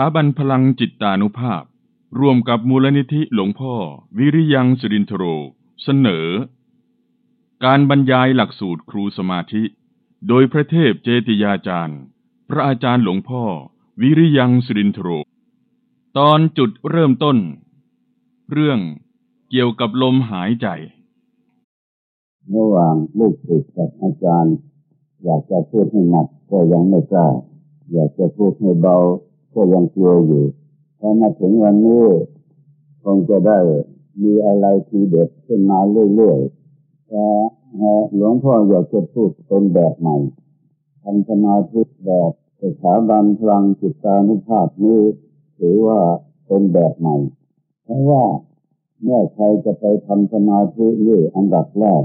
ถาบันพลังจิตตานุภาพ ร่วมกับมูลนิธิหลวงพ่อ วิริยังสุรินทโร เสนอ การบรรยายหลักสูตรครูสมาธิ โดยพระเทพเจติยาจารย์ พระอาจารย์หลวงพ่อ วิริยังสุรินทโร ตอนจุดเริ่มต้น เรื่องเกี่ยวกับลมหายใจระหว่างลูกศิษย์กับอาจารย์ อยากจะพูดให้หนักก็ยังไม่กล้าอยากจะพูดให้เบา ก็ยังกลัวอยู่พอมาถึงวันนี้คงจะได้มีอะไรทีเด็ดขึ้นมาเรื่อยๆแต่หลวงพ่ออยากจะพูดเป็นแบบใหม่ทำสมาธิแบบสถาบันพลังจิตานุภาพนี้ถือว่าเป็นแบบใหม่ เพราะว่าเมื่อใครจะไปทำสมาธินี่อันดับแรก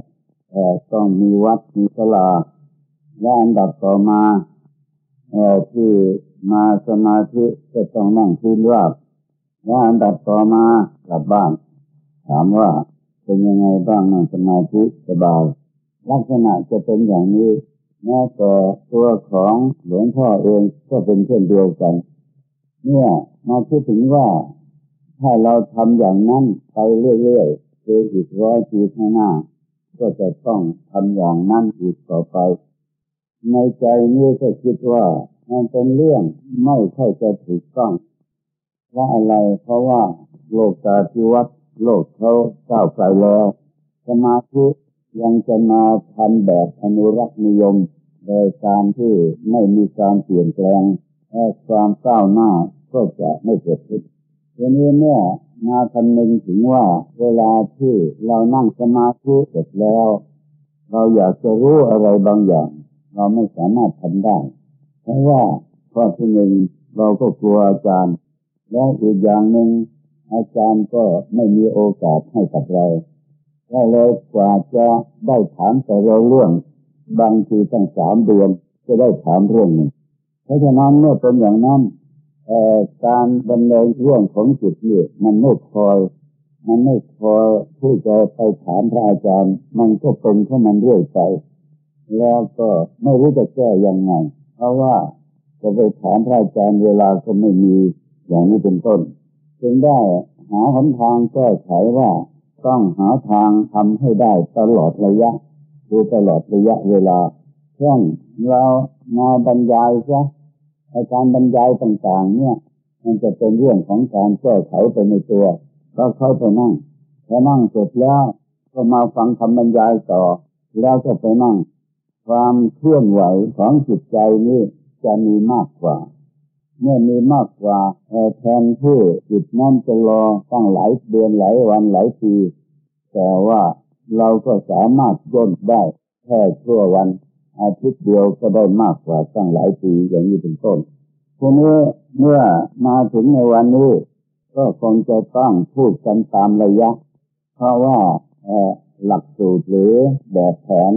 ต้องมีวัดมีศาลาและอันดับต่อมาที่ มาสมาธิก็ต้องนั่งพื้นราบและอันดับต่อมากลับบ้าน ถามว่าเป็นยังไงบ้างนั่งสมาธิสบาย ลักษณะจะเป็นอย่างนี้แม้แต่ตัวของหลวงพ่อเองก็เป็นเช่นเดียวกัน เนี่ยมาคิดถึงว่า ถ้าเราทำอย่างนั้นไปเรื่อยๆคืออีกร้อยปีข้างหน้า ก็จะต้องทำอย่างนั้นอีกต่อไป ในใจนี้ก็คิดว่า มันเป็นเรื่องไม่ค่จะถูกต้องว่าอะไรเพราะว่าโลกาภิวัตโลกเขาก้าวไกลแล้วสมาธิยังจะมาทำแบบอนุรักษ์นิยม โดยการที่ไม่มีการเปลี่ยนแปลงและความก้าวหน้าก็จะไม่เกิดขึ้นทีนี้เนี่ยมาคำนึงถึงว่าเวลาที่เรานั่งสมาธิเสร็จแล้ว เราอยากจะรู้อะไรบางอย่าง เราไม่สามารถทำได้ เพราะว่าข้อที่หนึ่งเราก็กลัวอาจารย์ และอีกอย่างหนึ่งอาจารย์ก็ไม่มีโอกาสให้กับเราก็เลยกว่าจะได้ถามแต่เราเรื่อง บางทีตั้งสามเดือนจะได้ถามเรื่องหนึ่งเพราะฉะนั้นเมื่อเป็นอย่างนั้นการดำเนินเรื่องของจิตนี่มันไม่คอย มันไม่คอยที่จะไปถามพระอาจารย์ มันก็เป็นข้ามันเรื่อยไป แล้วก็ไม่รู้จะแก้ยังไง เพราะว่าจะไปถามพระอาจารย์เวลาก็ไม่มีอย่างนี้เป็นต้น จึงได้หาหนทางแก้ไขว่าต้องหาทางทำให้ได้ตลอดระยะคือตลอดระยะเวลาเช่นเรามาบรรยายซะอาการบรรยายต่างๆ เนี่ย มันจะเป็นเรื่องของการแก้ไขไปในตัวเราเข้าไปนั่งพอนั่งเสร็จแล้วก็มาฟังคำบรรยายต่อ แล้วก็ไปนั่ง ความเคลื่อนไหวของจิตใจนี้จะมีมากกว่า เมื่อมีมากกว่าแทนที่จิตนั้นจะรอตั้งหลายเดือนหลายวันหลายปี แต่ว่าเราก็สามารถย่นได้แค่ชั่ววัน อาทิตย์เดียวก็ได้มากกว่าตั้งหลายปีอย่างนี้เป็นต้นทีนี้เมื่อมาถึงในวันนี้ ก็คงจะต้องพูดกันตามระยะ เพราะว่าหลักสูตรหรือแบบแผน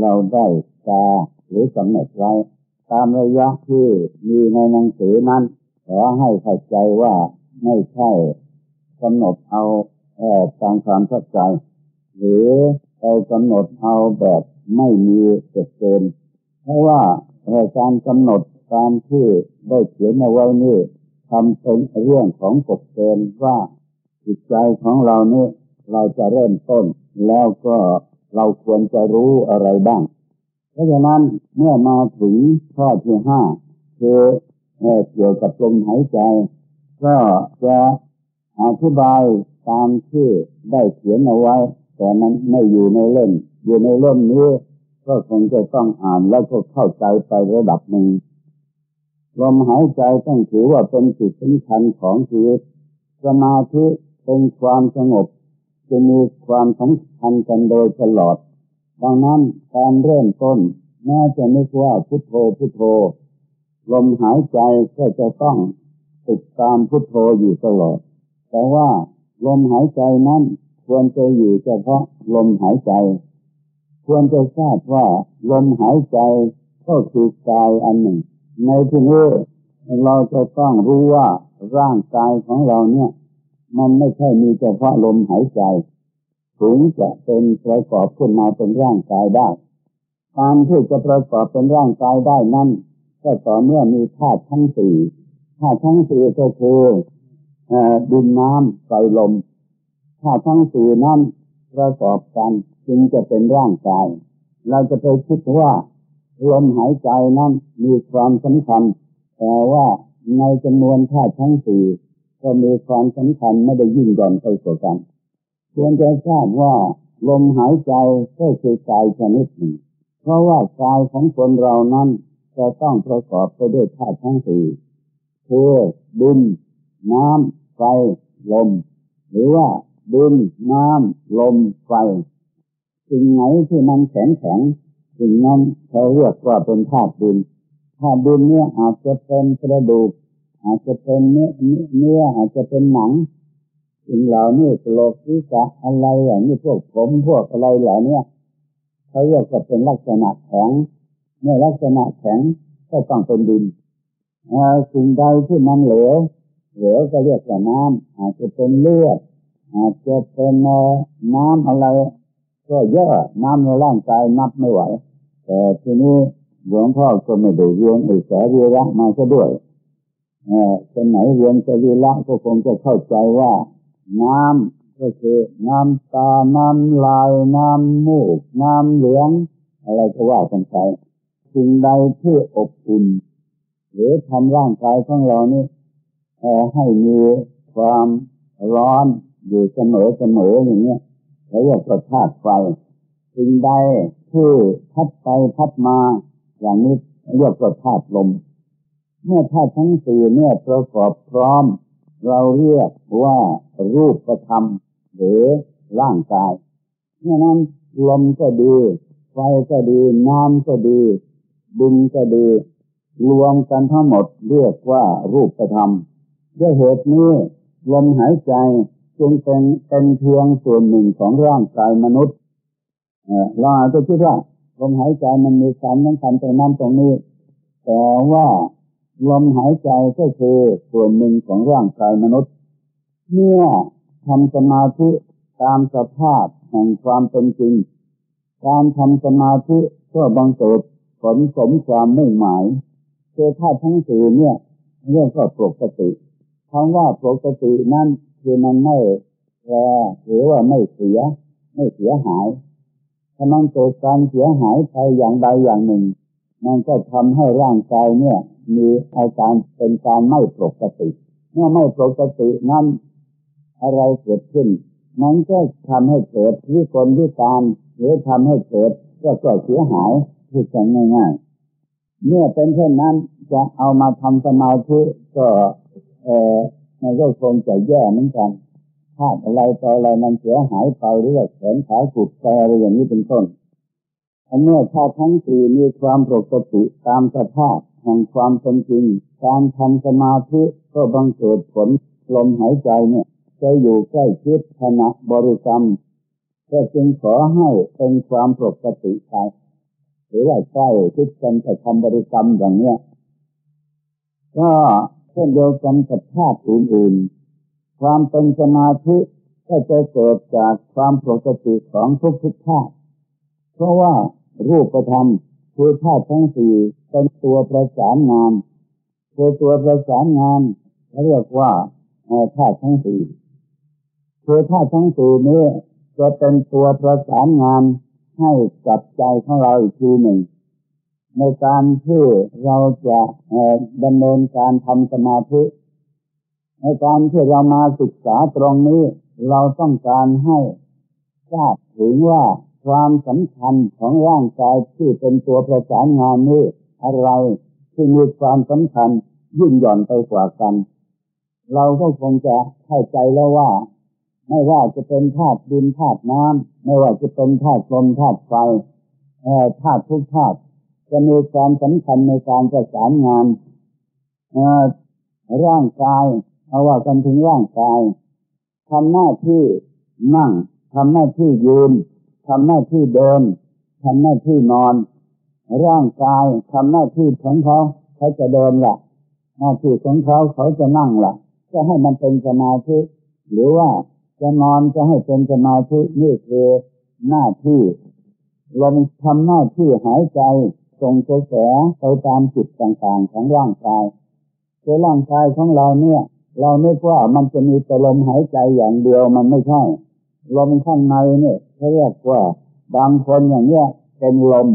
เราได้กาหรือกำหนดไว้ ตามระยะที่มีในหนังสือนั้นขอให้เข้าใจว่าไม่ใช่กำหนดเอาตามความเข้าใจ หรือไปกำหนดเอาแบบไม่มีเกณฑ์เพราะว่าการกำหนดการที่ได้เขียนเอาไว้นี่ทำเป็นเรื่องของกฎเกณฑ์ว่าจิตใจของเรานี่เราจะเริ่มต้น แล้วก็ เราควรจะรู้อะไรบ้าง เพราะฉะนั้นเมื่อมาถึงข้อที่ห้าคือเกี่ยวกับลมหายใจ ก็จะอธิบายตามที่ได้เขียนเอาไว้ แต่มันไม่อยู่ในเล่ม อยู่ในเล่มนี้ก็คงจะต้องอ่านแล้วก็เข้าใจไประดับหนึ่งลมหายใจต้องถือว่าเป็นจุดสำคัญของชีวิตสมาธิเป็นความสงบ จะมีความสำคัญกันโดยตลอด ดังนั้นการเริ่มต้นแม้จะนึกว่าพุทโธพุทโธ ลมหายใจก็จะต้องติดตามพุทโธอยู่ตลอด แต่ว่าลมหายใจนั้นควรจะอยู่เฉพาะลมหายใจ ควรจะทราบว่าลมหายใจก็คือกายอันหนึ่ง ในที่นี้เราจะต้องรู้ว่าร่างกายของเราเนี่ย มันไม่ใช่มีเฉพาะลมหายใจ ถึงจะเป็นประกอบขึ้นมาเป็นร่างกายได้การที่จะประกอบเป็นร่างกายได้นั้นก็ต่อเมื่อมีธาตุทั้งสี่ธาตุทั้งสี่ก็คือดินน้ำไฟลมธาตุทั้งสี่นั้นประกอบกันจึงจะเป็นร่างกาย เราจะไปคิดว่าลมหายใจนั้นมีความสำคัญแต่ว่าในจำนวนธาตุทั้งสี่ ก็มีความสำคัญไม่ได้ยิ่งย่อนไปกว่ากันควรจะทราบว่าลมหายใจก็คือกายชนิดหนึ่ง เพราะว่ากายของคนเรานั้นจะต้องประกอบไปด้วยธาตุทั้งสี่คือดินน้ำไฟลม หรือว่าดินน้ำลมไฟสิ่งไหนที่มันแข็งแข็งสิ่งนั้นเขาเรียกว่าเป็นธาตุดินธาตุดินเนี่ยอาจจะเป็นกระดูก อาจจะเป็นเนื้อเนื้ออาจจะเป็นหนังสิ่งเหล่านี้โลกวิสะอะไรอย่างนี้พวกผมพวกอะไรเหล่านี้เขาเรียกว่าเป็นลักษณะแข็งเมื่อลักษณะแข็งก็ต้องเป็นดินสิ่งใดที่มันเหลวเหลวก็เรียกว่าน้ำอาจจะเป็นเลือดอาจจะเป็นน้ำอะไร ก็เยอะน้ำในร่างกายนับไม่ไหวแต่ทีนี้หลวงพ่อก็ไม่ได้เรียนอุตสาหเรียมาซะด้วย คนไหนเรียนสรีระก็คงจะเข้าใจว่า น้ำก็คือน้ำตา น้ำลาย น้ำมูก น้ำเหลือง อะไรก็ว่ากันไปสิ่งใดที่อบอุ่นหรือทำร่างกายของเรานี่ให้มีความร้อนอยู่เสมอเสมออย่างเนี้ยเขาเรียกว่าธาตุไฟสิ่งใดที่พัดไปพัดมาอย่างนี้เรียกว่าธาตุลม เมื่อธาตุทั้งสี่เนี่ยประกอบพร้อม เราเรียกว่ารูปธรรมหรือร่างกายเพราะนั้นลมก็ดีไฟก็ดี น้ำก็ดีดินก็ดี รวมกันทั้งหมดเรียกว่ารูปธรรมด้วยเหตุนี้ลมหายใจจึงเป็นเป็นเพียงส่วนหนึ่งของร่างกายมนุษย์เราอาจจะคิดว่าลมหายใจมันมีความสำคัญตรงนั้นตรงนี้ แต่ว่า ลมหายใจก็คือส่วนหนึ่งของร่างกายมนุษย์ เมื่อทำสมาธิตามสภาพแห่งความเป็นจริง การทำสมาธิก็บังเกิดผลสมความไม่หมายคือธาตุทั้งสี่เนี่ยเรียกว่าปกติคำว่าปกตินั่นคือมันไม่แรหรือว่าไม่เสีย ไม่เสียหายถ้ามันเกิดการเสียหายไปอย่างใดอย่างหนึ่ง มันก็ทำให้ร่างกายเนี่ย มีอาการเป็นการไม่ปกติเมื่อไม่ปกตินั้นอะไรเกิดขึ้น มันก็ทำให้เกิดวิกลวิการหรือทำให้เกิดก็เก็เสียหายพูดกันง่ายๆเมื่อเป็นเช่นนั้นจะเอามาทำสมาธิก็เออมันก็คงจะแย่เหมือนกันธาตุอะไรต่ออะไรมันเสียหายไปหรือว่าแขนขาขุดไปอะไรอย่างนี้เป็นต้นอันเมื่อธาตุทั้งสี่มีความปกติตามสภาพ แห่งความเป็นจริง การทำสมาธิก็บังเกิดผลลมหายใจเนี่ยจะอยู่ใกล้ชิดขณะบริกรรมก็จึงขอให้เป็นความปกติไปหรือว่าใกล้ชิดกันแต่ทำบริกรรมอย่างเนี้ยก็เช่นเดียวกันกับธาตุอื่นๆความเป็นสมาธิก็จะเกิดจากความปกติของทุกทุกธาตุเพราะว่ารูปธรรม คือธาตุทั้งสี่เป็นตัวประสานงานคือตัวประสานงานเรียกว่าธาตุทั้งสี่คือธาตุทั้งสี่นี้จะเป็นตัวประสานงานให้กับใจของเราอีกทีหนึ่ง ในการที่เราจะดำเนินการทำสมาธิในการที่เรามาศึกษาตรงนี้ เราต้องการให้ทราบถึงว่า ความสำคัญของร่างกายที่เป็นตัวประสานงานนี้อะไรที่มีความสำคัญยิ่งหย่อนไปกว่ากัน เราก็คงจะเข้าใจแล้วว่า ไม่ว่าจะเป็นธาตุดินธาตุน้ำไม่ว่าจะเป็นธาตุลมธาตุไฟธาตุทุกธาตุจะมีความสำคัญในการประสานงานร่างกายเอาว่ากันถึงร่างกายทำหน้าที่นั่งทำหน้าที่ยืน ทำหน้าที่เดินทำหน้าที่นอน ร่างกายทำหน้าที่ของเขาเขาจะเดินละ่ะ หน้าที่ของเขาเขาจะนั่งละ่ะ จะให้มันเป็นสมาธิหรือว่าจะนอนจะให้เป็นสมาธินี่คือหน้าที่ลมทำหน้าที่หายใจส่งกระแสไปตามจุดต่างๆของร่างกายคือร่างกายของเราเนี่ย เราไม่ว่ามันจะมีแต่ลมหายใจอย่างเดียวมันไม่ใช่ลมข้างในเนี่ย เขาเรียกว่า บางคนอย่างเนี้ยเป็นลม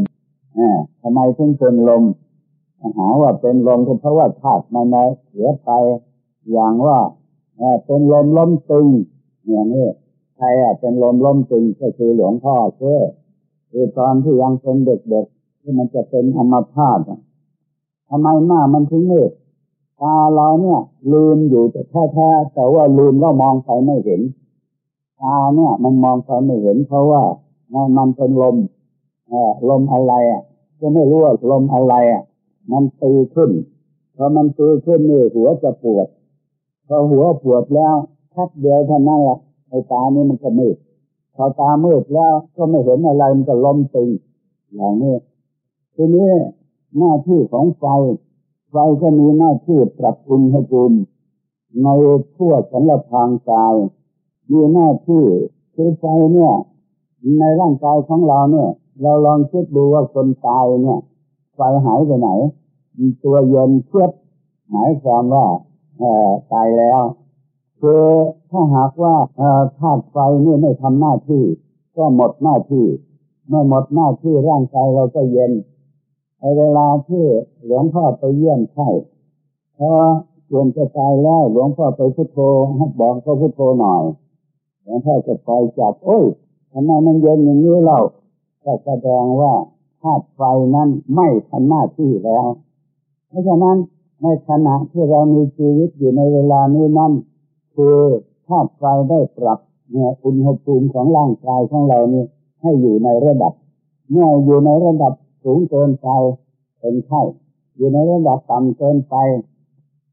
อ่าทำไมถึงเป็นลมหาว่าเป็นลมก็เพราะว่าธาตุมันเสียไป อย่างว่าเป็นลมล้มตึงอย่างนี้ใครอะเป็นลมล้มตึงก็คือหลวงพ่อเชื่อคือตอนที่ยังเป็นเด็กๆที่มันจะเป็นอัมพาตทำไมหน้ามันถึงมืดตาเราเนี่ยลืมอยู่แต่แท้ๆแต่ว่าลืมแล้วมองไปไม่เห็น ตาเนี่ยมันมองไปไม่เห็นเพราะว่ามันเป็นลมอลมอะไรอะก็ไม่รู้ว่าลมอะไรอะ มันตีขึ้นพอมันตีขึ้นนี่หัวจะปวดพอหัวปวดแล้วทักเดียวเท่านั้นแหละไอ้ตานี่มันก็มืดพอตามืดแล้วก็ไม่เห็นอะไรมันก็ล้มตึงอย่างนี้ทีนี้หน้าที่ของไฟไฟก็มีหน้าที่ปรับปรุงให้ภูมิในทั่วสัรพางกาย มีหน้าที่คือไฟเนี่ยในร่างกายของเราเนี่ย เราลองคิดดูว่าคนตายเนี่ยไฟหายไปไหนมีตัวเย็นเชือดหมายความว่าตายแล้วคือถ้าหากว่าธาตุไฟนี่ไม่ทำหน้าที่ ก็หมดหน้าที่เมื่อหมดหน้าที่ร่างกายเราก็เย็นในเวลาที่หลวงพ่อไปเยี่ยมไข้พอส่วนจะตายแล้วหลวงพ่อไปพุทโธให้บอกเขาพุทโธหน่อย ลวงพ่อจะไปจับโอ้ยทำไมมันเย็นอย่างนี้เราก็แสดงว่าธาตุไฟนั้นไม่ทำหน้าที่แล้ว เพราะฉะนั้นในขณะที่เรามีชีวิตอยู่ในเวลานี้นั้นคือธาตุไฟได้ปรับเนี่ยอุณหภูมิของร่างกายของเรานี่ให้อยู่ในระดับเมื่ออยู่ในระดับสูงเกินไปเป็นไข้อยู่ในระดับต่ำเกินไป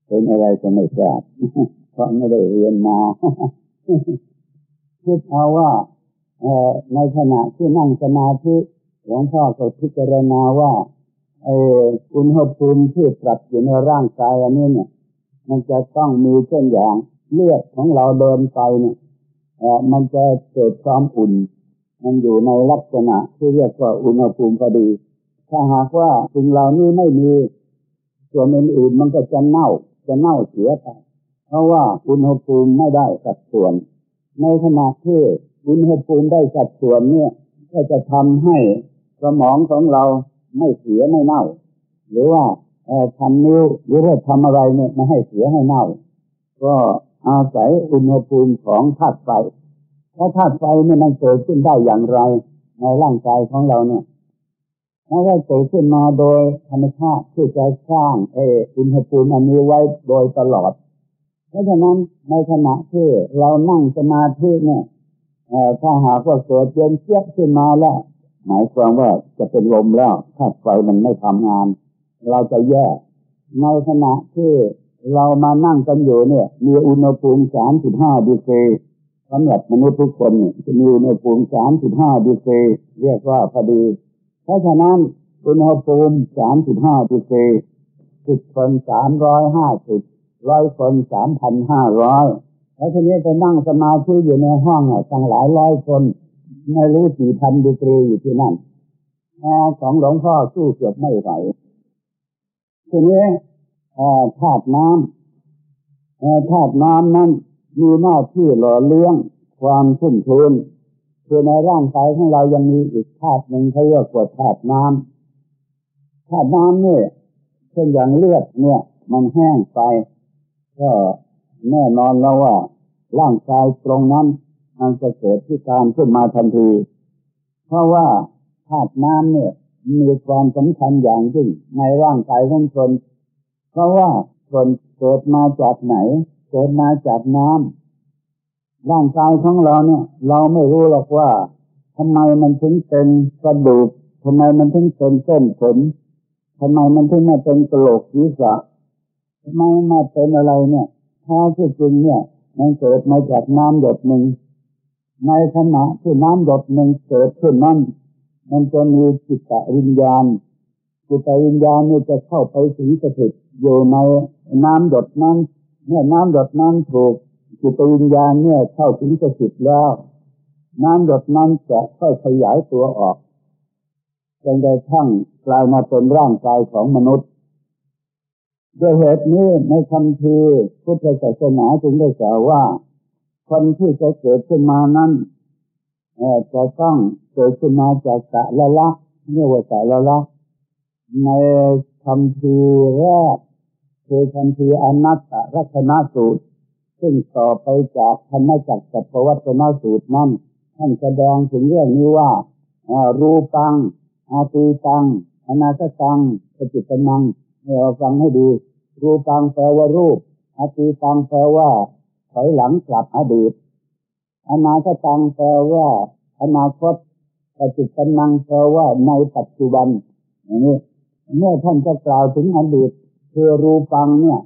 เป็นอะไรก็ไม่ทราบเพราะไม่ได้เรียนมา คิดเอาว่าในขณะที่นั่งสมาธิหลวงพ่อก็พิจารณาว่าอุณหภูมิที่ปรับอยู่ในร่างกายอันนี้เนี่ย มันจะต้องมีเช่นอย่างเลือดของเราเดินไปเนี่ยมันจะเกิดความอุ่น มันอยู่ในลักษณะที่เรียกว่าอุณหภูมิพอดี ถ้าหากว่าสิ่งเหล่านี้ไม่มีส่วนอื่นๆมันก็จะเน่าจะเน่าเสียไปเพราะว่าอุณหภูมิไม่ได้สัดส่วน ในขณะที่อุณหภูมิได้สัดส่วนเนี่ยก็จะทำให้สมองของเราไม่เสียไม่เน่า หรือว่าทำนิ้วหรือว่าทำอะไรเนี่ยไม่ให้เสียให้เน่า ก็อาศัยอุณหภูมิของธาตุไฟเพราะธาตุไฟเนี่ยมันเกิดขึ้นได้อย่างไร ในร่างกายของเราเนี่ยม่ได้เกิดขึ้นมาโดยธรรมชาติที่จะสร้างเออุณหภูมิอันนี้ไว้โดยตลอด เพราะฉะนั้นในขณะที่เรานั่งสมาธิเนี่ยถ้าหากว่าเกิดเย็นเจี๊ยบขึ้นมาแล้วหมายความว่าจะเป็นลมแล้วธาไฟมันไม่ทำงาน เราจะแย่ในขณะที่เรามานั่งกันอยู่เนี่ย มีอุณหภูมิสามสิบห้าดีกรีสำหรับมนุษย์ทุกคนเนี่ยจะมีอุณหภูมิสามสิบห้าดีกรีเรียกว่าพอดี เพราะฉะนั้นอุณหภูมิสามสิบห้าดีกรีสิบคนสามร้อยห้าสิบ ร้อยคนสามพันห้าร้อยแล้วทีนี้ไปนั่งสมาธิอยู่ในห้องอะตั้งหลายร้อยคน ไม่รู้กี่พันดีกรีอยู่ที่นั่นแอร์ของหลวงพ่อสู้เกือบไม่ไหวทีนี้ธาตุน้ำธาตุน้ำนั้นมีหน้าที่หล่อเลี้ยงความชุ่มชื้นคือในร่างกายของเรายังมีอีกธาตุหนึ่งเขาเรียกว่าธาตุน้ำธาตุน้ำเนี่ยเช่นอย่างเลือดเนี่ย มันแห้งไป ก็แน่นอนแล้วว่า ร่างกายตรงนั้นมันจะเกิดที่การขึ้นมาทันที เพราะว่าธาตุน้ำเนี่ยมีความสำคัญอย่างยิ่งในร่างกายของคน เพราะว่าคนเกิดมาจากไหน เกิดมาจากน้ำร่างกายของเราเนี่ย เราไม่รู้หรอกว่าทำไมมันถึงเป็นกระดูกทำไมมันถึงเป็นเส้นผมทำไมมันถึงมาเป็นกระโหลกศีรษะ ทำไมมาเป็นอะไรเนี่ยท้าที่จริงเนี่ยมันเกิดมาจากน้ำหยดหนึ่งในขณะที่น้ำหยดหนึ่งเกิดขึ้นนั้นมันจะมีจิตวิญญาณจิตวิญญาณนี่จะเข้าไปสิงสถิตอยู่ในน้ำหยดนั้นเมื่อน้ำหยดนั้นถูกจิตวิญญาณเนี่ยเข้าถึงสถิตแล้ว น้ำหยดนั้นจะค่อยขยายตัวออกจนกระทั่งกลายมาเป็นร่างกายของมนุษย์ ด้วยเหตุนี้ในคำทีพุทธศาสนาจึงได้กล่าวว่า คนที่จะเกิดขึ้นมานั้นจะต้องเกิดขึ้นมาจากกะละละเรียกว่ากะละละในคำทีแรกคือคำทีอนัตตลักษณสูตร ซึ่งต่อไปจากธรรมจักรกับพวัตนสูตรนั้นท่านแสดงถึงเรื่องนี้ว่ารูปังอาตีตังอนาคตังปจิตนังเราฟังให้ดี รูปังแปลว่ารูปอาตีตังแปลว่าถอยหลังกลับอดีตอนาคตังแปลว่าอนาคตปจิตนังแปลว่าในปัจจุบันอย่างนี้เมื่อท่านจะกล่าวถึงอดีตคือรูปังเนี่ย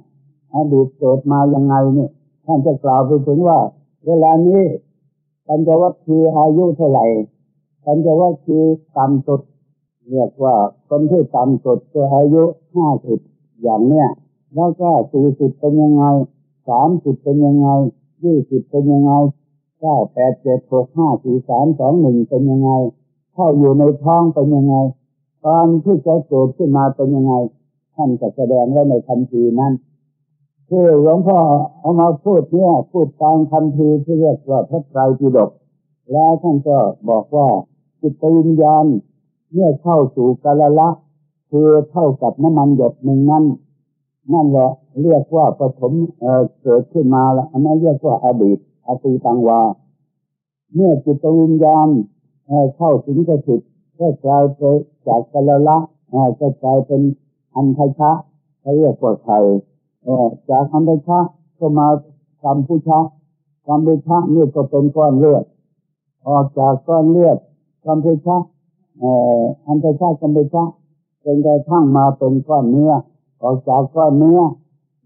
อดีตเกิดมายังไงเนี่ยท่านจะกล่าวไปถึงว่า เวลานี้ปัญจวัคคีย์อายุเท่าไหร่ปัญจวัคคีย์ต่ำสุดเรียกว่าคนที่ต่ำสุดก็อายุห้าสิบอย่างเนี้ย แล้วก็สี่สิบเป็นยังไงสามสิบเป็นยังไงยี่สิบเป็นยังไงเก้าแปดเจ็ดหกห้าสี่สามสองหนึ่งเป็นยังไงเข้าอยู่ในท้องเป็นยังไง ตอนที่จะเกิดขึ้นมาเป็นยังไง ท่านจะแสดงไว้ในคัมภีนั้นที่หลวงพ่อเอามาพูดเนี่ยพูดตามคัมภีที่เรียกว่าพระไตรปิฎกแล้วท่านก็บอกว่าจิตวิญญาณเมื่อเข้าสู่กาลละคือเท่ากับน้ำมันหยดหนึ่งนั้น นั่นแหละเรียกว่าปฐมเเกิดขึ้นมาแล้วอันนั้นเรียกว่าอดีตอตีตังวา เมื่อจิตวิญญาณเข้าถึงสถิตก็กลายไปจากกาลละก็กลายเป็นอันทชะเขาเรียกว่าไทยจากอันทชะก็มากัมพูชากัมพูชานี่ก็เป็นก้อนเลือด ออกจากก้อนเลือดกัมพูชาอันทชากัมพูชาเป็นกระทั่งมาเป็นก้อนเนื้อ ออกจากก้อนเนื้อ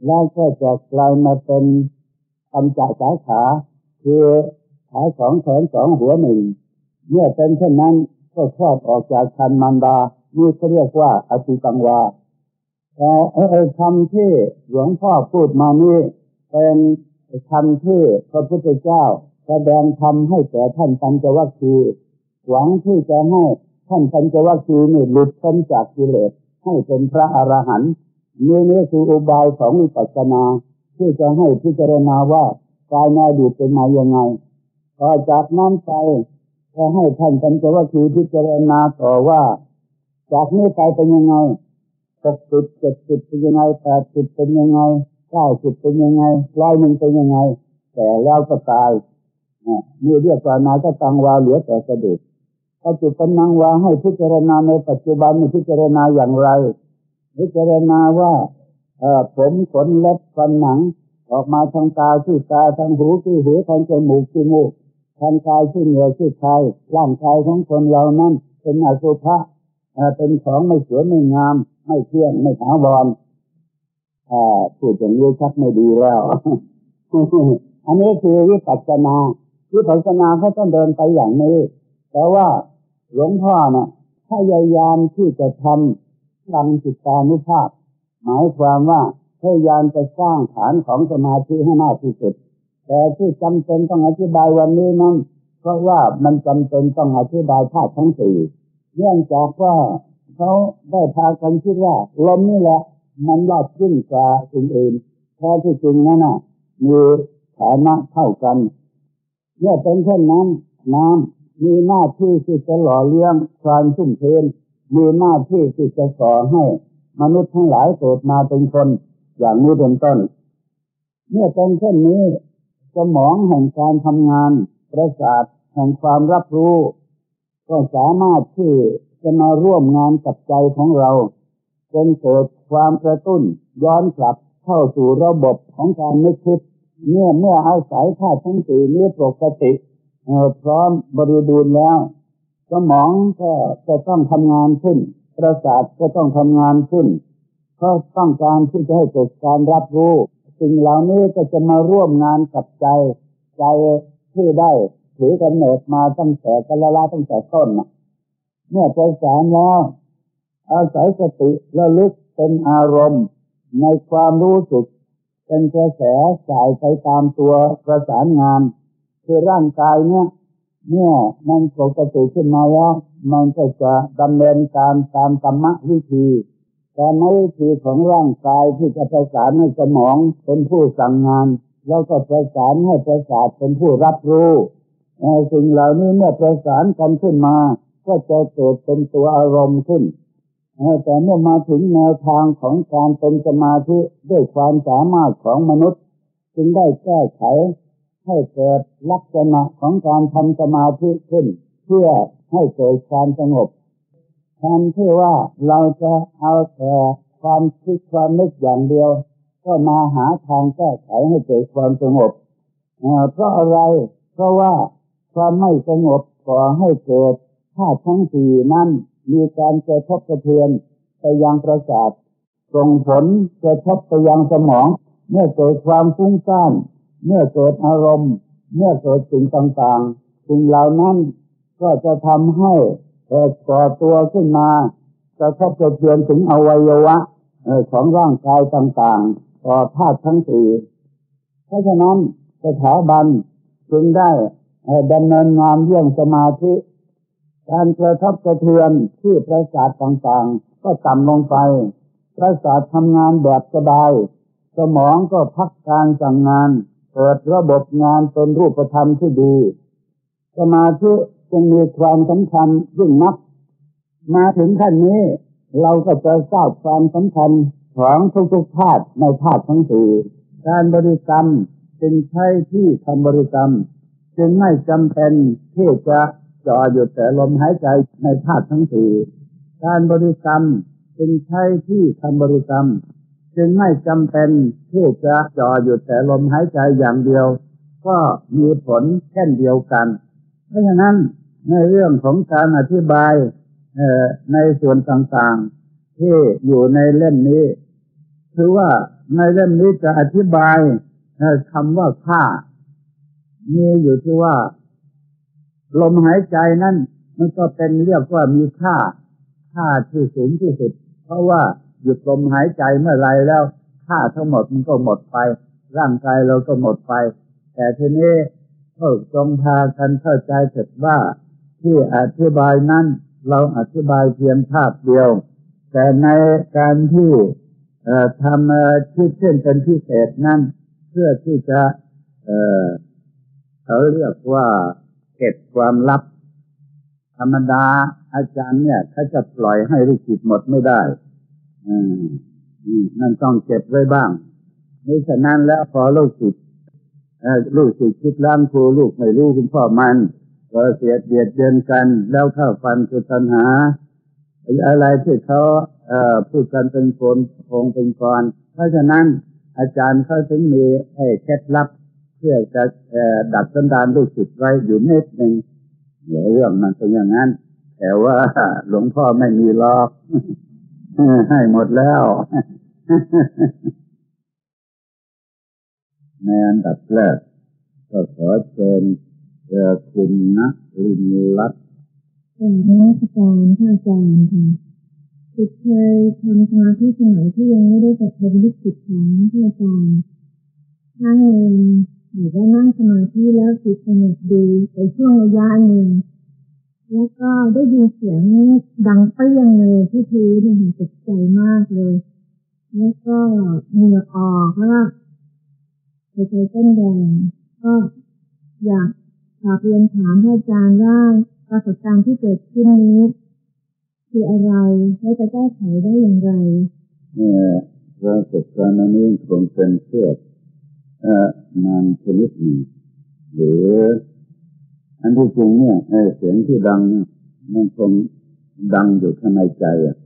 แล้วก็จะกลายมาเป็นปัญจสาขา คือขาสองแขนสองหัวหนึ่งเมื่อเป็นเช่นนั้นก็คลอดออกจากคันมันดานี่เขาเรียกว่าอติตังวาแต่ไอ้คำที่หลวงพ่อพูดมานี่เป็นคำที่พระพุทธเจ้าแสดงธรรมให้แก่ท่านปัญจวัคคีหวังที่จะให้ท่านปัญจวัคคีนี่หลุดพ้นจากกิเลสให้เป็นพระอรหันต์ นี่นี่คืออุบายของวิปัสสนาที่จะให้พิจารณาว่ากายในอดีตเป็นมาอย่างไงต่อจากนั้นไปจะให้ท่านปัญจวัคคีย์พิจารณาต่อว่า จากนี้ไปเป็นยังไงหกสิบเจ็ดสิบเป็นยังไงแปดสิบเป็นยังไงเก้าสิบเป็นยังไงร้อยหนึ่งเป็นยังไง แต่แล้วก็ตายนี่เรียกว่านาก็ตังวาเหลือแต่กระดูกปัจจุบันนังวาให้พิจารณาในปัจจุบันพิจารณาอย่างไร พิจารณาว่าผมขนเล็บฟันหนัง ออกมาทางตาที่ตาทางหูที่หูทางจมูกที่มูกทางกายที่เหนือที่กายร่างกายของคนเรานั้นเป็นอสุภะเป็นของไม่สวยไม่งาม ไม่เที่ยงไม่ถาวรพูดอย่างนี้ชักไม่ดีแล้วอันนี้คือวิปัสสนาวิปัสสนาเขาต้องเดินไปอย่างนี้ แต่ว่าหลวงพ่อนะ่ะพยายามที่จะทำ ลังจิตานุภาพ หมายความว่าพยายามจะสร้างฐานของสมาธิให้มากที่สุด แต่ที่จำเป็นต้องอธิบายวันนี้นั้นเพราะว่ามันจำเป็นต้องอธิบายธาตุทั้งสี่เนื่องจากว่าเขาได้พากันคิดว่าลมนี่แหละ มันยอดขึ้นกว่าสิ่งอื่นแท้ที่จริงนั่นน่ะมีฐานะเท่ากันเมื่อเป็นเช่นนั้นน้ำมีหน้าที่ที่จะหล่อเลี้ยงความชุ่มชื้น มีหน้าที่ที่จะสอนให้มนุษย์ทั้งหลายเกิดมาเป็นคนอย่างนี้เป็นต้น เมื่อเป็นเช่นนี้ สมองแห่งการทำงานประสาทแห่งความรับรู้ ก็สามารถที่จะมาร่วมงานกับใจของเราจนเกิดความกระตุ้นย้อนกลับเข้าสู่ระบบของการนึกคิดเมื่อเมื่ออาศัยธาตุทั้งสี่นี้ปกติพร้อมบริบูรณ์แล้ว สมองก็จะต้องทำงานขึ้น ประสาทก็ต้องทำงานขึ้นเขาต้องการที่จะให้เกิดการรับรู้สิ่งเหล่านี้ก็จะมาร่วมงานกับใจ ใจที่ได้ถือกำเนิดมาตั้งแต่กันลละตั้งแต่ต้นเมื่อใจสารแล้วอาศัยสติระลึกเป็นอารมณ์ ในความรู้สึก เป็นกระแสสายไปตามตัวประสานงาน คือร่างกายเนี่ย เมื่อมันปกติขึ้นมาแล้วมันก็จะดำเนินการตามธรรมวิธีแต่ในวิธีของร่างกายที่จะประสานให้สมองเป็นผู้สั่งงาน แล้วก็ประสานให้ประสาทเป็นผู้รับรู้สิ่งเหล่านี้เมื่อประสานกันขึ้นมา ก็จะเกิดเป็นตัวอารมณ์ขึ้นแต่เมื่อมาถึงแนวทางของการเป็นสมาธิด้วยความสามารถของมนุษย์ จึงได้แก้ไข ให้เกิดลักษณะของการทำสมาธิขึ้น เพื่อให้เกิดความสงบแทนที่ว่าเราจะเอาแต่ความคิดความนึกอย่างเดียว ก็มาหาทางแก้ไขให้เกิดความสงบเพราะอะไรเพราะว่าความไม่สงบก่อให้เกิดธาตุทั้งสี่นั้นมีการกระทบกระเทือนไปยังประสาทส่งผลกระทบไปยังสมอง เมื่อเกิดความฟุ้งซ่าน เมื่อเกิดอารมณ์ เมื่อเกิดสิ่งต่างๆ สิ่งเหล่านั้นก็จะทำให้เกิดก่อตัวขึ้นมากระทบกระเทือนถึงอวัยวะของร่างกายต่างๆ ต่อธาตุทั้งสี่เพราะฉะนั้นสถาบันจึงได้ดำเนินงานเรื่องสมาธิ การกระทบกระเทือนที่ประสาทต่างๆ ก็ต่ำลงไป ประสาททำงานแบบสบาย สมองก็พักการสั่งงาน เปิดระบบงานเป็นรูปธรรมที่ดี สมาธิจึงมีความสำคัญยิ่งนัก มาถึงขั้นนี้เราก็จะทราบความสำคัญของทุกๆธาตุในธาตุทั้งสี่การบริกรรมจึงใช้ที่ทำบริกรรม จึงไม่จำเป็นที่จะจ่อหยุดแต่ลมหายใจในธาตุทั้งสี่การบริกรรมจึงใช้ที่ทำบริกรรม จึงไม่จำเป็นที่จะจ่อหยุดแต่ลมหายใจอย่างเดียว ก็มีผลเช่นเดียวกัน เพราะฉะนั้นในเรื่องของการอธิบายในส่วนต่างๆ ที่อยู่ในเล่มนี้คือว่าในเล่มนี้จะอธิบายคำว่าค่ามีอยู่ที่ว่า ลมหายใจนั่นมันก็เป็นเรียกว่ามีค่า ค่าที่สูงที่สุด เพราะว่า หยุดลมหายใจเมื่อไรแล้วค่าทั้งหมดมันก็หมดไป ร่างกายเราก็หมดไป แต่ทีนี้ก็จงพากันเข้าใจเถิดว่า ที่อธิบายนั้นเราอธิบายเพียงภาพเดียว แต่ในการที่ทำที่เช่นเป็นพิเศษนั้น เพื่อที่จะเขาเรียกว่าเก็บความลับ ธรรมดาอาจารย์เนี่ยเขาจะปล่อยให้ลูกศิษย์หมดไม่ได้ นั่นต้องเก็บไว้บ้างไม่ฉะนั้นแล้วพอลูกศิษย์ลูกศิษย์คิดล้างครูลูกไม่รู้คุณพ่อมันก็เสียเดียดเดินกันแล้วเข้าฟันคือปัญหา อะไรที่เขาพูดกันเป็นคนคงเป็นกรเพราะฉะนั้นอาจารย์เขาถึงมีให้เคล็ดลับ เพื่อจะดัดสันดานลูกศิษย์ไว้อยู่นิดหนึ่งเรื่องมันเป็นอย่างนั้น แต่ว่าหลวงพ่อไม่มีล็อก ให้หมดแล้ว ในอันดับแรกก็ขอเชิญคุณนะลินลักษณ์เป็นนักการท่าอาจารย์ค่ะจิตเคยทำสมาธิสมัยที่ยังไม่ได้จัดเป็นลูกศิษย์ของท่าอาจารย์ท่านหนูก็นั่งสมาธิแล้วจิตสงบดีไปช่วงระยะหนึ่ง แล้วก็ได้ยินเสียงดังเปี้ยงเลยที่พื้นเห็นตกใจมากเลย แล้วก็เหงื่อออกแล้วไปใจเต้นแรงก็อยากฝากเรียนถามอาจารย์ว่าปรากฏการณ์ที่เกิดขึ้นนี้ คืออะไรและจะแก้ไขได้อย่างไรเออปรากฏการณ์นี้คงเป็นเชื่อนานชนิดหนึ่งหรือ อันที่จริงเนี่ยเสียงที่ดังมันคงดังอยู่ข้างในใจอะ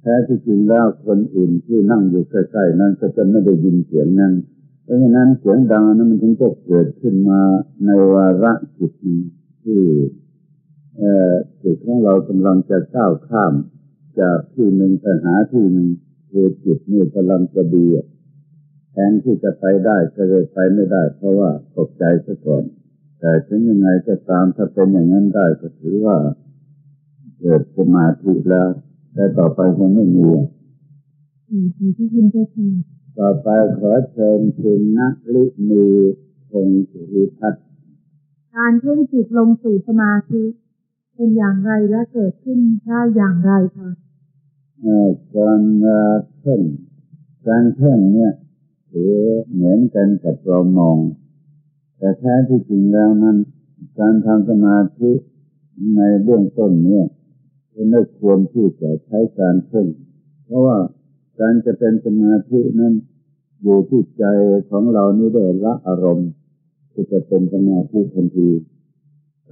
แท้ที่จริงแล้วคนอื่นที่นั่งอยู่ใกล้ๆนั้นก็จะไม่ได้ยินเสียงนั้น เพราะฉะนั้นเสียงดังนั้นมันถึงจะเกิดขึ้นมาในวาระจิตที่จิตของเรากำลังจะก้าวข้าม จากที่หนึ่งไปหาที่หนึ่งคือจิตนี่กำลังจะดีแทนที่จะไปได้ก็เลยไปไม่ได้ เพราะว่าตกใจซะก่อน แต่ถึงยังไงก็ตามถ้าเป็นอย่างนั้นได้ก็ถือว่าเกิดสมาธิแล้ว แต่ต่อไปคงไม่มีต่อไปขอเชิญคุณนักลิมีคงสุริพัฒน์การเพ่งจิตลงสู่สมาธิเป็นอย่างไรและเกิดขึ้นได้อย่างไรคะการเพ่งการเพ่งเนี่ยถือเหมือนกันกับเรามอง แต่แท้ที่จริงแล้วนั้น การทำสมาธิในเบื้องต้นเนี่ยไม่ควรที่จะใช้การเพ่งเพราะว่าการจะเป็นสมาธินั้นอยู่ที่ใจของเรานี่ได้ละอารมณ์ที่จะเป็นสมาธิทันที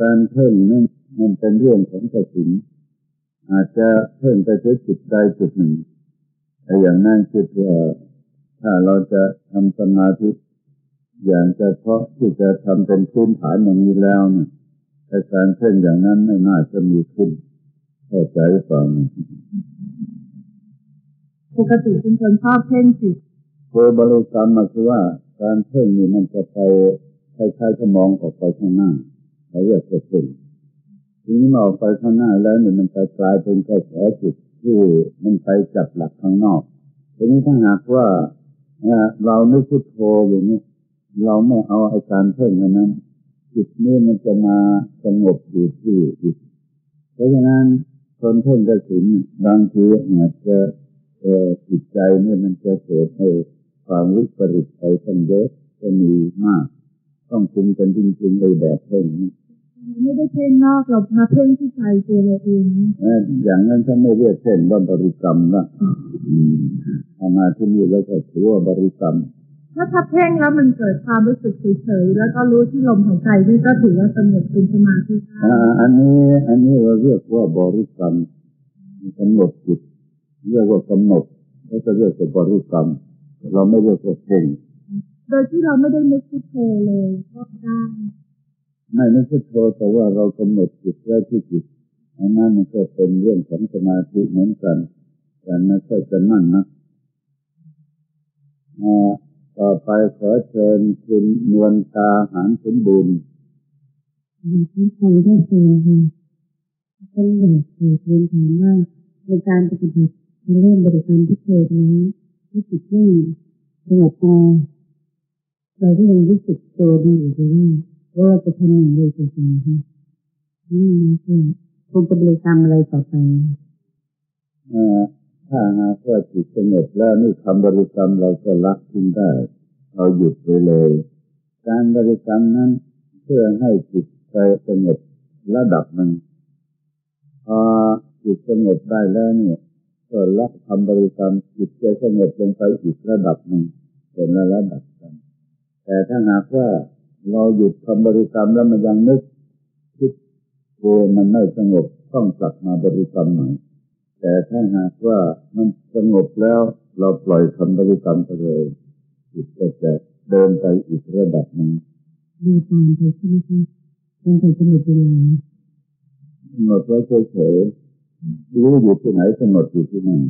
การเพ่งนั้นมันเป็นเรื่องของกสินอาจจะเพ่งไปที่จุดใดจุดหนึ่งแต่อย่างนั้นคือถ้าเราจะทำสมาธิ อย่างจะเพาะที่จะทำเป็นพื้นฐานอย่างนี้แล้วเนี่ยแต่การเพ่งอย่างนั้นไม่น่าจะมีขึ้นเข้าใจฟังปกติเป็นคนชอบเพ่งจิตโดยบริกรรมมาคือว่าการเพ่งนี่มันจะไปคล้ายๆจะมองออกไปข้างหน้าเขาเรียกว่าเพ่งทีนี้ออกไปข้างหน้าแล้วเนี่ยมันจะกลายเป็นกระแสจิตที่มันไปจับหลักข้างนอกทีนี้ถ้าหากว่าเราไม่พุทโธอย่างนี้ เราไม่เอาอาการเพ่งนั้น จิตนี้มันจะมาสงบอยู่ที่จิตเพราะฉะนั้นคนเพ่งกระสินบางทีอาจจะจิตใจเนี่ยมันจะเกิดให้ความวิปริตไปตั้งเยอะจะมีมาก ต้องคุมกันจริงๆในแบบเพ่งนี้ไม่ได้เพ่งนอกเรามาเพ่งที่ใจตัวเราเองอย่างนั้นถ้าไม่เรียกเพ่งว่าบริกรรมละทำมาที่นี่แล้วก็ถือว่าบริกรรม ถ้าถ้าเพ่งแล้วมันเกิดความรู้สึกเฉยๆแล้วก็รู้ที่ลมหายใจนี่ก็ถือว่าสงบเป็นสมาธิอันนี้อันนี้เราเรียกว่าบริกรรมกำหนดจิตเรียกว่ากำหนดแล้วจะเรียกว่าบริกรรม เราไม่เรียกว่าเพ่งโดยที่เราไม่ได้นึกพุทโธเลยก็ได้ไม่นึกพุทโธแต่ว่าเรากำหนดจิตไว้ที่จิตอันนั้นมันก็เป็นเรื่องของสมาธิเหมือนกันแต่ไม่ใช่จะนั่งนะ ต่อไปขอเชิญคุณนวลตาหารสมบูรณ์ดิฉันเคยได้เจอค่ะก็อยากเรียนถามว่าในการปฏิบัติในเรื่องบริการที่เคยนี้ที่จิตนิ่งสงบตาเราก็ยังรู้สึกตัวดีอยู่ด้วยว่าจะทำอย่างไรต่อไปคะนี่คือคงจะบริกรรมอะไรต่อไป ถ้าหากว่าจิตสงบแล้วนี่คำบริกรรมเราก็ละทิ้งได้ เราหยุดไปเลย การบริกรรมนั้นเพื่อให้จิตใจสงบระดับหนึ่งพอจิตสงบได้แล้วเนี่ย ก็ละคำบริกรรมจิตจะสงบลงไปอีกระดับหนึ่งเป็นระดับกัน แต่ถ้าหากว่าเราหยุดคำบริกรรมแล้วมันยังนึกคิดโกมันไม่สงบต้องกลับมาบริกรรมใหม่ แต่ถ้าหากว่ามันสงบแล้วเราปล่อยคำบริกรรมไปเลยจิตก็จะเดินไปอีกระดับหนึ่งดูตามไปใช่ไหมคะเป็นไปสงบไปเลยสงบไว้เฉยๆรู้อยู่ที่ไหนสงบอยู่ที่นั่น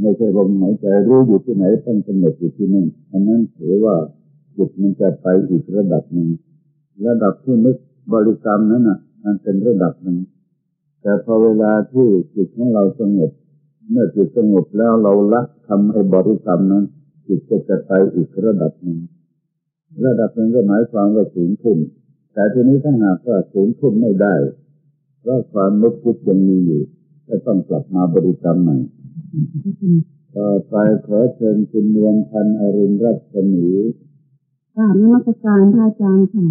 ไม่ใช่ลมหายใจรู้อยู่ที่ไหนต้องสงบอยู่ที่นั่นอันนั้นถือว่าจิตมันจะไปอีกระดับหนึ่งระดับที่นึกบริกรรมนั้นอะ มันเป็นระดับหนึ่ง แต่พอเวลาที่จิตของเราสงบ เมื่อจิตสงบแล้วเราละทำให้บริกรรมนั้น จิตจะจะไปอีกระดับหนึ่งระดับหนึ่งก็หมายความว่าสูงขึ้น แต่ทีนี้ถ้าหากว่าสูงขึ้นไม่ได้เพราะความนึกคิดยังมีอยู่ก็ต้องกลับมาบริกรรมใหม่ต่อไปขอเชิญคุณเมืองพันอรุณรัศมีกราบนมัสการพระอาจารย์ค่ะ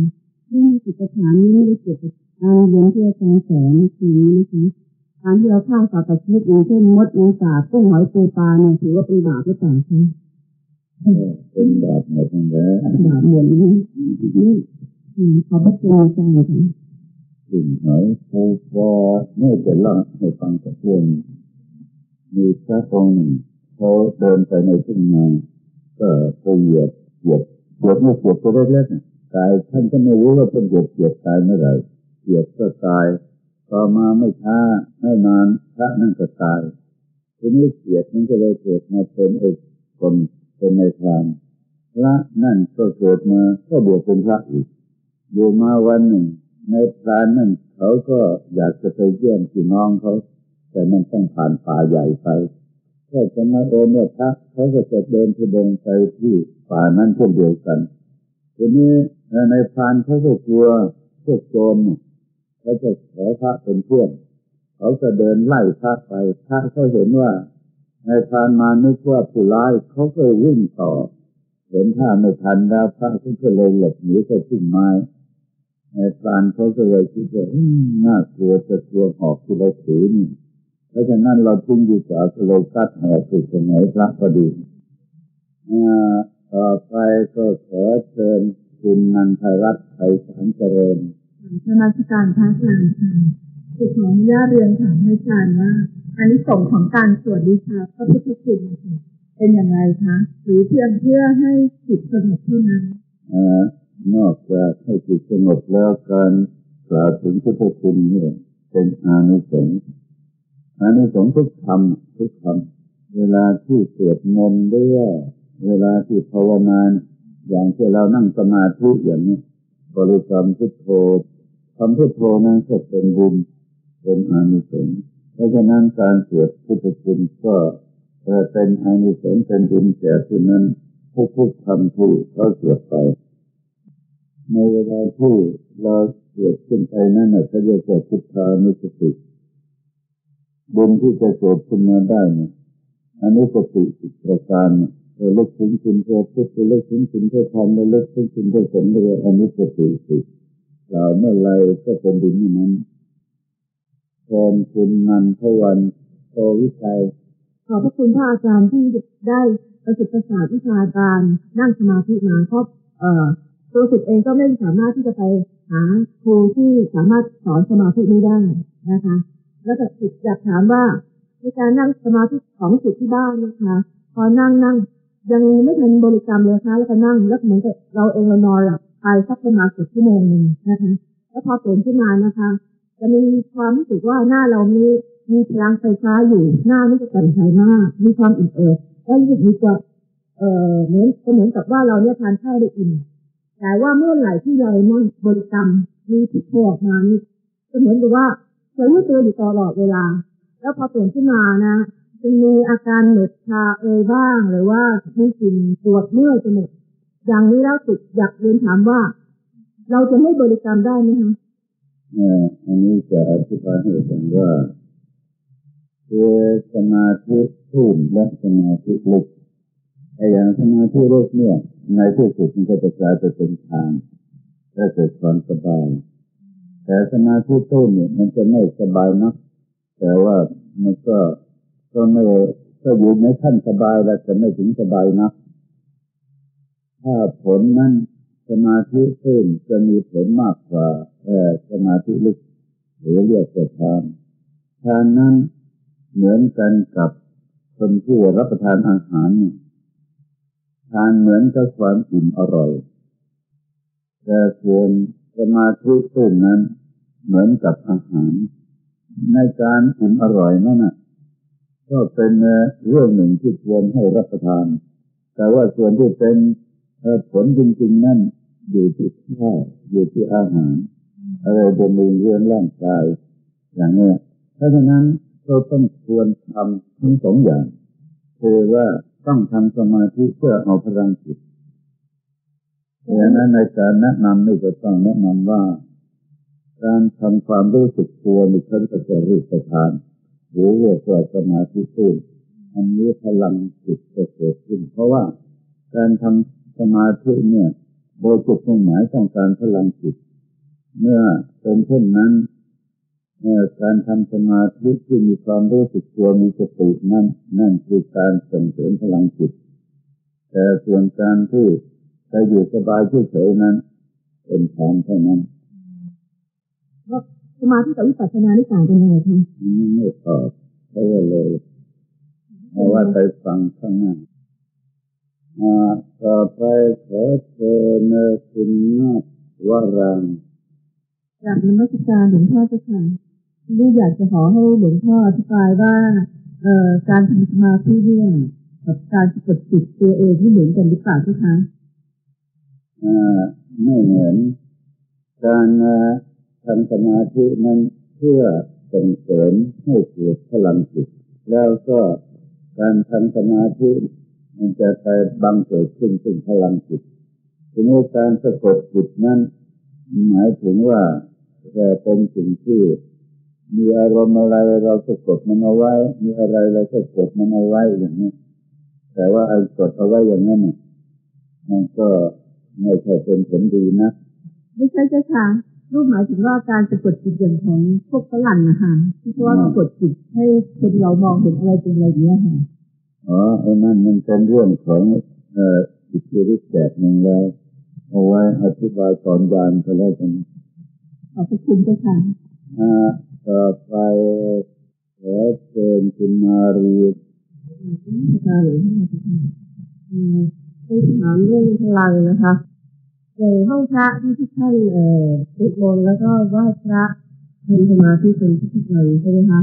เรื่องจิตฐานนี้ไม่ได้เกี่ยวกับ การเรียนที่อาจารย์สอนคือนี้นะคะการที่เราฆ่าสัตว์ตัดชีวิตอย่างเช่นมดแมงสาบกุ้งหอยปูปลาเนี่ยถือว่าเป็นบาปหรือเปล่าคะเป็นบาปหมดเลยบาปหมดเลยขอบพระคุณอาจารย์ค่ะกุ้งหอยปูปลาไม่เป็นล่างให้ฟังกับเพื่อนมีพระองค์หนึ่งเขาเดินไปในทุ่งนาก็ไปเหยียบเหยียบปวดไม่ปวดตัวเล็กๆตายท่านก็ไม่รู้ว่าเป็นปวดปวดตายเมื่อไหร่ ปวดก็ตาย ต่อมาไม่ช้าไม่นานพระนั่นก็ตายทีนี้เกียดมันก็เลยเกิดมาเป็นเอกคนเป็นในทางพระนั่นก็เกิดมาก็บวชเป็นพระอีกอยู่มาวันหนึ่ง ในพรานนั่นเขาก็อยากจะไปเยี่ยมพี่น้องเขาแต่มันต้องผ่านป่าใหญ่ไปก็จะมาโอเมื่อพระเขาก็จะเดินทุดงไปที่ป่านั้นเช่นเดียวกันทีนี้ในพานเขาก็กลัวพวกโจร เขาจะขอพระเป็นเพื่อนเขาจะเดินไล่พระไปพระเขาเห็นว่าในพานมานึกว่าผู้ร้ายเขาก็วิ่งต่อ เห็นท่าไม่ทันแล้วพระก็เลยหลบหนีไปขึ้นไม้ในพานเขาก็เลยคิดว่าน่ากลัวจะกลัวหอกที่เราถือนี่เพราะฉะนั้นเราจึงอยู่กับโลกัสหอกสุดสมัยพระก็ดีต่อไปก็ขอเชิญคุณนันทรัตน์ไทยสังเจริญ ธรรมสการพระอาจารย์ค่ะจุดของญาเรียนถามพระอาจารย์ว่าอันนี้ส่งของการสวดดิชาพระพุทธคุณเป็นอย่างไรคะ หรือเพียงเพื่อให้จิตสงบเท่านั้นนอกจากให้จิตสงบแล้วการกล่าวถึงพุทธคุณเนี่ยเป็นอานิสงส์อานิสงส์ทุกคำทุกคำเวลาที่สวดมนต์ด้วยเวลาที่ภาวนาอย่างที่เรานั่งสมาธิอย่างนี้บริกรรมพุทโธ คำพุทโธนั้นก็เป็นบุญเป็นอานิสงส์เพราะฉะนั้นการสวดพุทธคุณก็เป็นอานิสงส์เป็นบุญแก่ที่นั้นทุกๆคำที่เขาสวดไป ในเวลาที่เราสวดขึ้นไปนั้นเขาเรียกว่าพุทธานุสติบุญที่จะสวดขึ้นมาได้เนี่ยอนุสติสิประการเระลึกถึงคุณพระพุทธระลึกถึงคุณพระธรรมระลึกถึงคุณพระสงฆ์เรียกอนุสติสิ กล่าวเมื่อไรก็เป็นดินนั้นพรคุณนันทวันโตวิชัย ขอบพระคุณพระอาจารย์ที่ได้ประสิทธิภาพวิชาการนั่งสมาธิมาเพราะเอ่อตัวสุดเองก็ไม่สามารถที่จะไปหาครูที่สามารถสอนสมาธินี้ได้นะคะ แล้วก็สุดอยากถามว่าในการนั่งสมาธิของสุดที่บ้านนะคะ พอนั่งนั่งยังไม่ทันบริกรรมเลยคะแล้วก็นั่งแล้วเหมือนกับเราเองเรานอนหลับ ไปสักประมาณสิบชั่วโมงหนึ่งนะคะ แล้วพอตื่นขึ้นมานะคะ จะมีความรู้สึกว่าหน้าเรามีมีพลังไฟฟ้าอยู่หน้านี่จะตั่นใจมากมีความอิ่มเอิบแล้วรู้สึกมีจะเอ่อเหมือนเหมือนกับว่าเราเนี่ยทานข้าวได้อิ่มแต่ว่าเมื่อไหร่ที่เรานั่งบริกรรมมีผิดโผออกมานี่จะเหมือนกับว่าจะรู้ตัวอยู่ตลอดเวลา แล้วพอตื่นขึ้นมานะจะมีอาการเหน็บชาเอยบ้าง หรือว่ามีกลิ่นปวดเมื่อยจมูก อย่างนี้แล้วสุดอยากเรียนถามว่า เราจะไม่บริกรรได้ไหมคะเอออันนี้จะอธิบายให้ฟังว่าคือสมาธิทุ่มและสมาธิลุกไอ้อย่างสมาธิลุกเนี่ย ในที่สุดมันก็จะกลายไปเป็นทางและเกิดความสบาย แต่สมาธิทุ่มเนี่ยมันจะไม่สบายนัก แต่ว่ามันก็ก็ไม่ก็อยู่ในขั้นสบายแล้วแต่ไม่ถึงสบายนัก ถ้าผลนั้นสมาธิขึ้นจะมีผลมากกว่าเออสมาธิลึกหรือเรียกว่าทานทานนั้นเหมือนกันกับคนที่รับประทานอาหารทานเหมือนกับความอิ่มอร่อย แต่ส่วนสมาธิขึ้นนั้นเหมือนกับอาหาร ในการอิ่มอร่อยนั่นก็เป็นเรื่องหนึ่งที่ควรให้รับประทาน แต่ว่าส่วนที่เป็น ผลจริงๆนั่นอยู่ที่ข้าวอยู่ที่อาหารอะไรบำรุงเรื่องร่างกาย อย่างนี้เพราะฉะนั้นเราต้องควรทำทั้งสองอย่างคือว่าต้องทำสมาธิเพื่อเอาพลังจิตดังนั้นในการแนะนำนี่จะต้องแนะนำว่า การทำความรู้สึกตัวในชั้นปัจจริตทานหรือเรียกว่าสมาธิตื้อันนี้พลังจิตจะเกิดขึ้น เพราะว่าการทำ สมาธิเนี่ยโดยจุดมุ่งหมายต้องการพลังจิต เมื่อเป็นเช่นนั้นการทำสมาธิที่มีความรู้สึกตัวมีสตินั่นนั่นคือการส่งเสริมพลังจิต แต่ส่วนการที่จะอยู่สบายเฉยๆนั้น เป็นทางเท่านั้นสมาธิกับวิปัสสนาที่ต่างกันยังไงคะไม่ตอบเพราะว่าเลยเพราะว่าไปฟังข้างหน้า ต่อไปขอเชิญคุณนาวรังจากนมัสการหลวงพ่อเจ้าค่ะนี่อยากจะขอให้หลวงพ่ออธิบายว่าเอ่อการทำสมาธิเนี่ยกับการฝึกจิตตัวเองที่เหมือนกันหรือเปล่าเจ้าคะอ่าไม่เหมือน การทำสมาธินั้นเพื่อส่งเสริมให้เกิดพลังจิต แล้วก็การทำสมาธิ มันจะไปบังเกิดขึ้นเป็นพลังจิตทีนี้การสะกดจิตนั้นหมายถึงว่าแต่เป็นสิ่งที่มีอารมณ์อะไรเราสะกดมันเอาไว้ มีอะไรเราสะกดมันเอาไว้อย่างนี้ แต่ว่าไอ้กดเอาไว้อย่างนั้นนะมันก็ไม่ใช่เป็นผลดีนะไม่ใช่เจ้าค่ะรูปหมายถึงว่าการสะกดจิตอย่างของพวกฝรั่งนะคะที่ว่าสะกดจิตให้คนเรามองเห็นอะไรเป็นอะไรอย่างเงี้ค่ะ อ๋อไอ้นั่นมันเป็นเรื่องของเอ่ออิทธิฤทธิ์แบบหนึ่งแล้วเอาไว้อธิบายตอนยานก็แล้วกันขอบพระคุณเจ้าค่ะอ่าต่อไปขอเชิญคุณมารีค่ะหรือที่มาค่ะอืมไปถามเรื่องพลังนะคะในห้องพระที่ทุกท่านเอ่อสวดมนต์แล้วก็ไหว้พระทำสมาธิเป็นทุกๆวันใช่ไหมคะ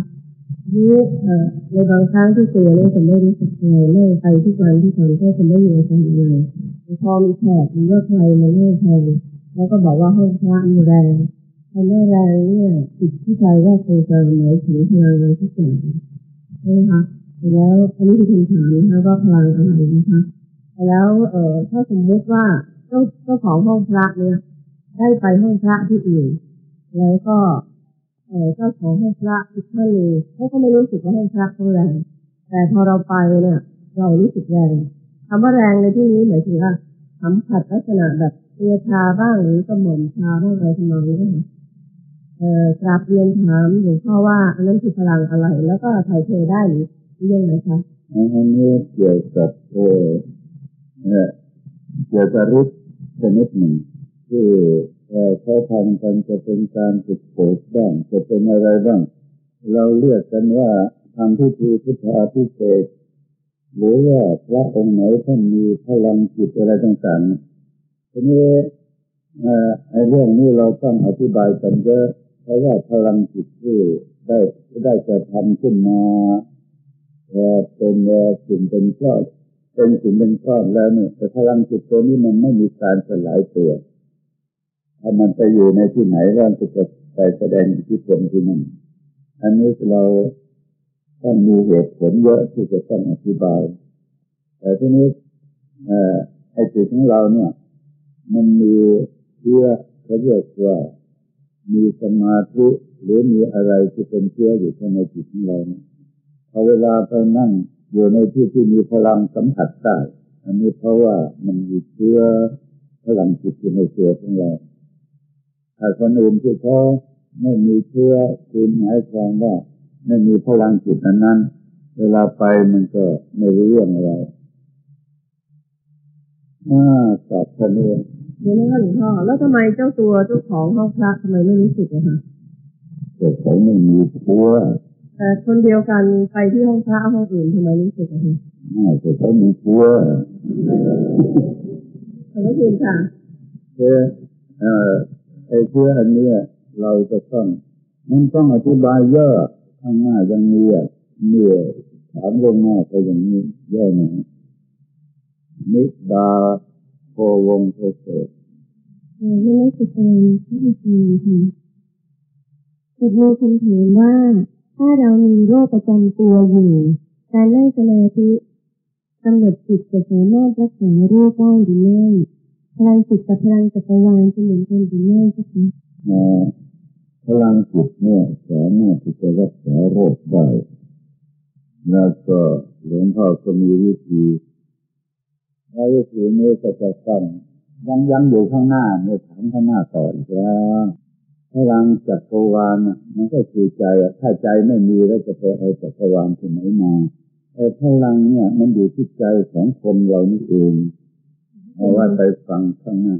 นี่เอ่อในบางครั้งที่ตัวเนี่ยจะไม่รู้สึกเลยเลื่ไปทุกวันที่คนก็จะไม่มีอาการเลยพอมีแขกมันก็ใครมันไม่แทงแล้วก็บอกว่าห้องพระมีแรงคำว่าแรงเนี่ยจิตที่ใจว่าคงจะหมายถึงพลังอะไรที่เกิดใช่ไหมคะแล้วอันนี้คือคำถามนะคะว่าพลังอะไรนะคะแล้วเอ่อถ้าสมมติว่าเจ้าเจ้าของห้องพระเนี่ยได้ไปห้องพระที่อื่นแล้วก็ เจ้าของให้พระอีกท่านหนึ่งเขาก็ไม่รู้สึกว่าให้พระเขาแรง แต่พอเราไปเนี่ย เรารู้สึกแรงคำว่าแรงในที่นี้หมายถึงว่าสัมผัสลักษณะแบบตัวชาบ้างหรือกระหม่อมชาบ้างอะไรทำนองนี้นะคะเอ่อกราบเรียนถามหลวงพ่อว่าอันนั้นคือพลังอะไร แล้วก็ถ่ายเทได้หรือยังไงคะอันนี้เกี่ยวกับเออเอ่อเกี่ยวกับฤทธิ์ชนิดหนึ่งที่ เอ่เขาทำกันจะเป็นการฝึกโขกบ้างจะเป็นอะไรบ้าง เราเรียกกันว่าทำพิธีพุทธาพิเศษหรือว่าพระองค์ไหนท่านมีพลังจิตอะไรต่างๆทีนี้ไอ้เรื่องนี้เราต้องอธิบายกันเยอะเพราะว่าพลังจิตที่ได้ได้จะทำขึ้นมาเป็นสิ่งเป็นก้อนเป็นสิ่งเป็นก้อนแล้วเนี่ยแต่พลังจิตตัวนี้มันไม่มีการสลายตัว ถ้ามันไปอยู่ในที่ไหนก็จะจะไปแสดงอิทธิพลที่นั่นอันนี้เราต้องมีเหตุผลเยอะที่จะต้องอธิบาย แต่ทีนี้ไอ้จิตของเราเนี่ย มันมีเชื้อเขาเรียกว่ามีสมาธิหรือมีอะไรที่เป็นเชื้ออยู่ข้างในจิตของเราเนี่ยพอเวลาไปนั่งอยู่ในที่ที่มีพลังสัมผัสได้อันนี้เพราะว่ามันมีเชื้อพลังจิตอยู่ในตัวของเรา ถ้าคนอื่นที่เขาไม่มีเชื้อคือหมายความว่าไม่มีพลังจิตอันนั้น เวลาไปมันก็ไม่รู้เรื่องอะไรอ่าสัตว์คนนี้เดี๋ยวนะคะหลวงพ่อแล้วทำไมเจ้าตัวเจ้าของห้องพระทำไมไม่รู้สึกอะคะแต่เขาไม่มีเชื้อแต่คนเดียวกันไปที่ห้องพระห้องอื่นทำไมรู้สึกอะคะไม่แต่เขามีเชื้อขอบพระคุณค่ะเชื้อเอ่อ ไอ้เชื้ออันเนี้เราจะต้องมันต้องอธิบายเยอะข้างหน้ายังมีอะเนี่ยถามลงหน้าไปอย่างนี้เยอะหน่อยนิดาโกวงเศษเอ่อไม่ได้สึกการที่ดีค่ะจะมีคำถามว่า ถ้าเรามีโรคประจำตัวอยู่ การนั่งสมาธิกำหนดจิตจะสามารถรักษาโรคได้หรือไม่ พลังจิตกับพลังจักรวาลจะเหมือนกันหรือไม่เจ้าคะเอ่อพลังจิตเนี่ยสามารถที่จะรักษาโรคได้แล้วก็หลวงพ่อก็มีวิธีแล้วิธีนี้ก็จะต้องยังยังอยู่ข้างหน้าเนี่ยถามข้างหน้าต่ออีกแล้วพลังจักรวาลมันก็คือใจอะถ้าใจไม่มีแล้วจะไปเอาจักรวาลที่ไหนมาไอ้พลังเนี่ยมันอยู่ที่ใจของคนเรานี่เอง เอาว่าไปฟังข้างหน้า